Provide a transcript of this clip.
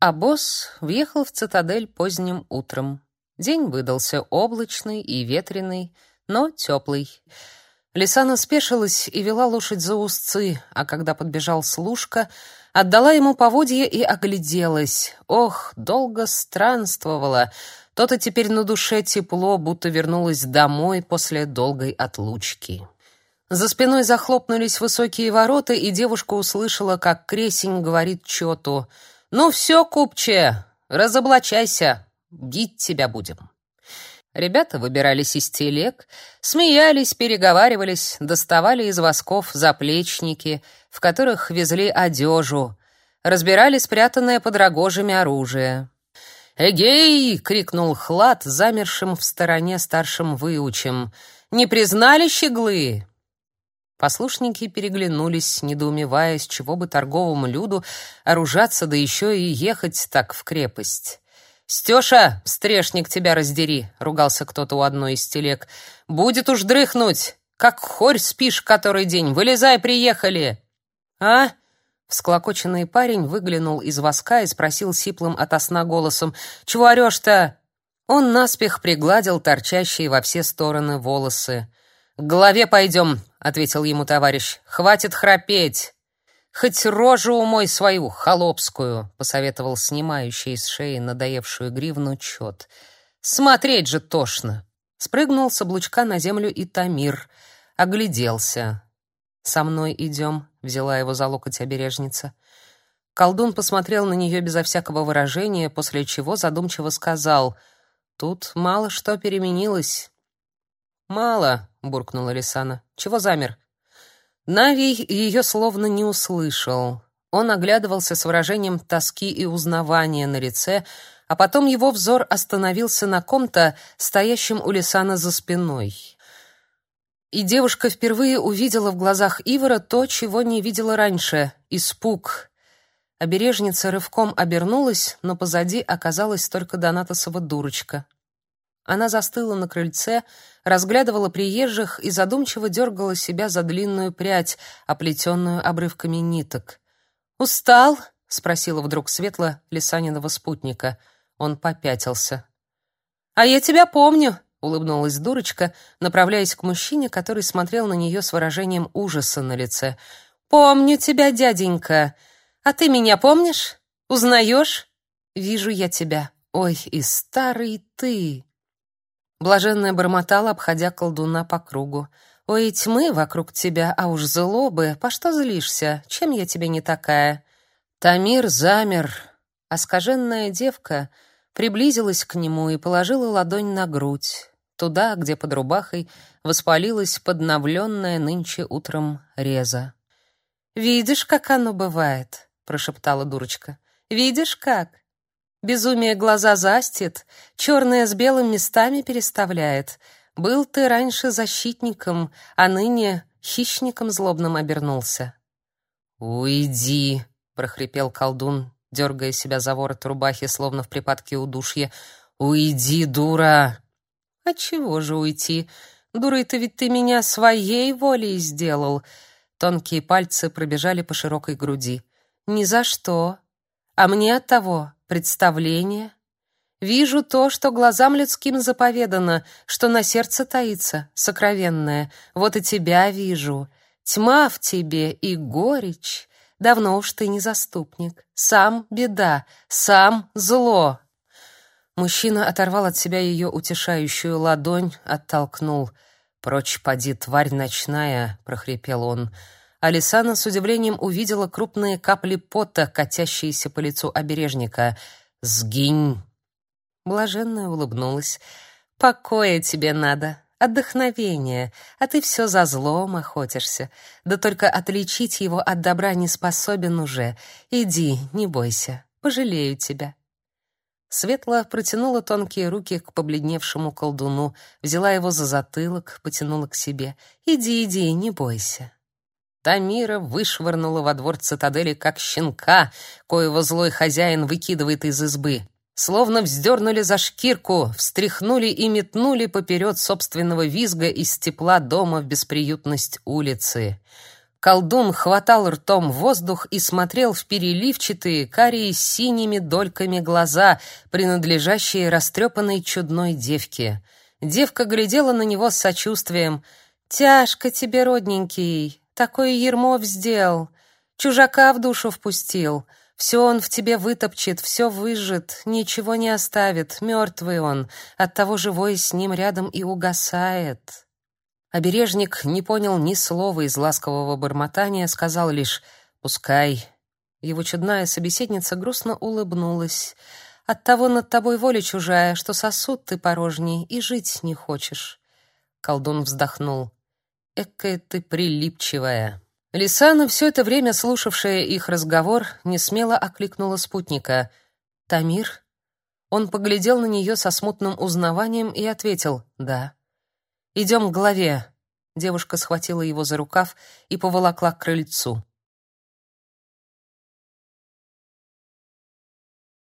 А босс въехал в цитадель поздним утром. День выдался облачный и ветреный, но теплый. Лисана спешилась и вела лошадь за узцы, а когда подбежал служка, отдала ему поводья и огляделась. Ох, долго странствовала. То-то теперь на душе тепло, будто вернулась домой после долгой отлучки. За спиной захлопнулись высокие ворота, и девушка услышала, как кресень говорит чёту — «Ну все, купче, разоблачайся, бить тебя будем». Ребята выбирались из телег, смеялись, переговаривались, доставали из восков заплечники, в которых везли одежу, разбирали спрятанное под рогожами оружие. «Эгей!» — крикнул Хлад, замершим в стороне старшим выучем. «Не признали щеглы? Послушники переглянулись, недоумевая, с чего бы торговому люду оружаться, да еще и ехать так в крепость. «Стеша, стрешник тебя раздери!» — ругался кто-то у одной из телег. «Будет уж дрыхнуть! Как хорь спишь который день! Вылезай, приехали!» «А?» — всклокоченный парень выглянул из воска и спросил сиплым ото сна голосом. «Чего орешь-то?» Он наспех пригладил торчащие во все стороны волосы. «К голове пойдем», — ответил ему товарищ. «Хватит храпеть!» «Хоть рожу умой свою, холопскую», — посоветовал снимающий с шеи надоевшую гривну чет. «Смотреть же тошно!» Спрыгнул с облучка на землю и Тамир. Огляделся. «Со мной идем», — взяла его за локоть обережница. Колдун посмотрел на нее безо всякого выражения, после чего задумчиво сказал, «Тут мало что переменилось». «Мало», — буркнула Лисана. «Чего замер?» Навий ее словно не услышал. Он оглядывался с выражением тоски и узнавания на лице, а потом его взор остановился на ком-то, стоящем у Лисана за спиной. И девушка впервые увидела в глазах Ивара то, чего не видела раньше — испуг. Обережница рывком обернулась, но позади оказалась только Донатосова дурочка. Она застыла на крыльце, разглядывала приезжих и задумчиво дергала себя за длинную прядь, оплетенную обрывками ниток. «Устал?» — спросила вдруг Светла Лисанинова спутника. Он попятился. «А я тебя помню!» — улыбнулась дурочка, направляясь к мужчине, который смотрел на нее с выражением ужаса на лице. «Помню тебя, дяденька. А ты меня помнишь? Узнаешь?» «Вижу я тебя. Ой, и старый ты!» Блаженная бормотала, обходя колдуна по кругу. «Ой, тьмы вокруг тебя, а уж злобы, по что злишься? Чем я тебе не такая?» Тамир замер, а скаженная девка приблизилась к нему и положила ладонь на грудь, туда, где под рубахой воспалилась подновленная нынче утром реза. «Видишь, как оно бывает?» — прошептала дурочка. «Видишь, как? Безумие глаза застит, черное с белым местами переставляет. Был ты раньше защитником, а ныне хищником злобным обернулся. «Уйди!» — прохрипел колдун, дергая себя за ворот рубахи, словно в припадке удушья. «Уйди, дура!» «А чего же уйти? Дурой-то ведь ты меня своей волей сделал!» Тонкие пальцы пробежали по широкой груди. «Ни за что. А мне от того представление. Вижу то, что глазам людским заповедано, что на сердце таится, сокровенное. Вот и тебя вижу. Тьма в тебе и горечь. Давно уж ты не заступник. Сам беда, сам зло. Мужчина оторвал от себя ее утешающую ладонь, оттолкнул. «Прочь поди, тварь ночная!» — прохрипел он. Алисана с удивлением увидела крупные капли пота, катящиеся по лицу обережника. «Сгинь!» Блаженная улыбнулась. «Покоя тебе надо, отдохновение, а ты все за злом охотишься. Да только отличить его от добра не способен уже. Иди, не бойся, пожалею тебя». Светла протянула тонкие руки к побледневшему колдуну, взяла его за затылок, потянула к себе. «Иди, иди, не бойся». Тамира вышвырнула во двор цитадели как щенка, коего злой хозяин выкидывает из избы. Словно вздернули за шкирку, встряхнули и метнули поперед собственного визга из тепла дома в бесприютность улицы. Колдун хватал ртом воздух и смотрел в переливчатые, карие с синими дольками глаза, принадлежащие растрепанной чудной девке. Девка глядела на него с сочувствием. «Тяжко тебе, родненький, такое ермо сделал, чужака в душу впустил». Все он в тебе вытопчет, все выжжет, ничего не оставит, мертвый он, оттого живой с ним рядом и угасает. Обережник не понял ни слова из ласкового бормотания, сказал лишь «пускай». Его чудная собеседница грустно улыбнулась. «Оттого над тобой воля чужая, что сосуд ты порожний и жить не хочешь». Колдун вздохнул. «Экая ты прилипчивая». Лисана, все это время слушавшая их разговор, не смело окликнула спутника. «Тамир?» Он поглядел на нее со смутным узнаванием и ответил «Да». «Идем к главе». Девушка схватила его за рукав и поволокла к крыльцу.